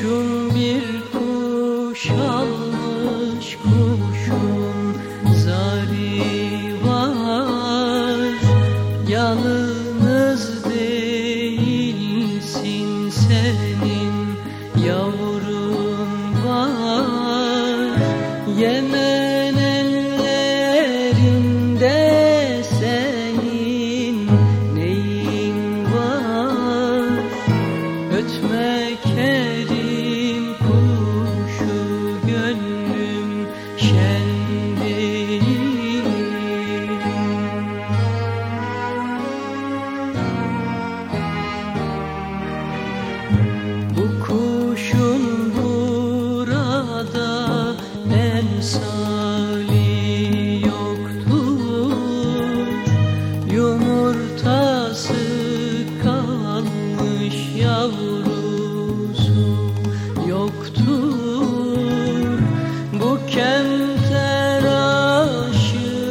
Kuşum bir kuş almış kuşum. Zari var Yalnız değilsin senin. Yavrun var Yeme emsali yoktur. Yumurtası kalmış yavrusu yoktur. Bu kemter aşığın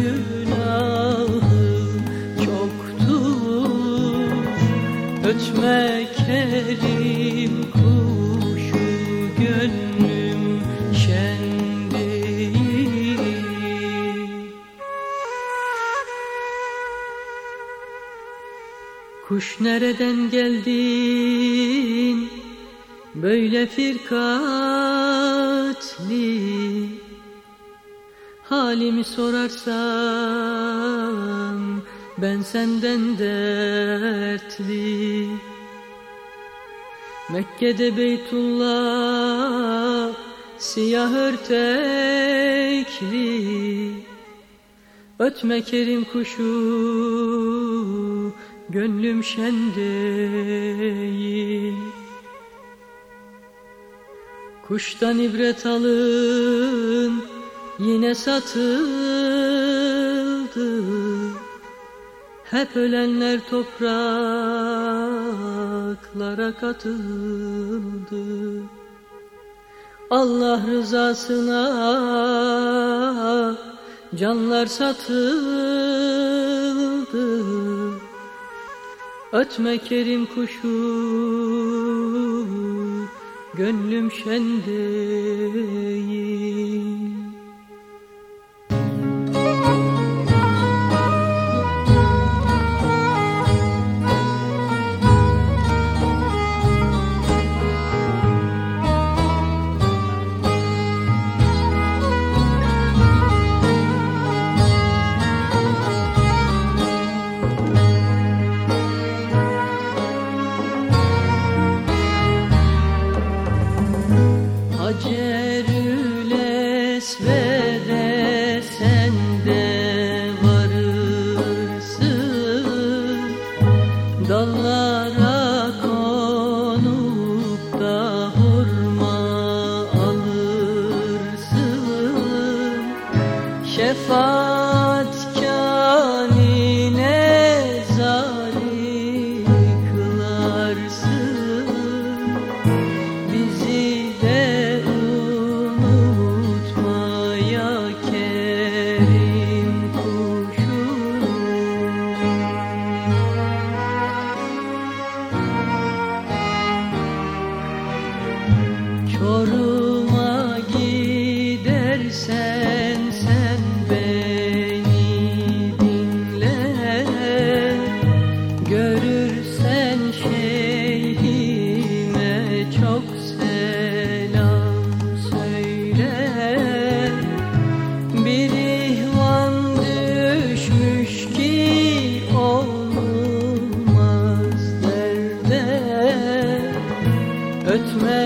günahı çoktur. Ötme kerim nereden geldin? Böyle firkatli Halimi sorarsan ben senden dertli. Mekke'de Beytullah siyah örtekli. Ötme kerim kuşu gönlüm şen değil Kuştan ibret alın yine satıldı. Hep ölenler topraklara katıldı. Allah rızasına canlar satıldı Ötme kerim kuşu gönlüm şen Çorum'a gidersen sen beni dinle. Görürsen şeyhime çok selam söyle. Bir ihvan düşmüş ki olmaz derde. Ötme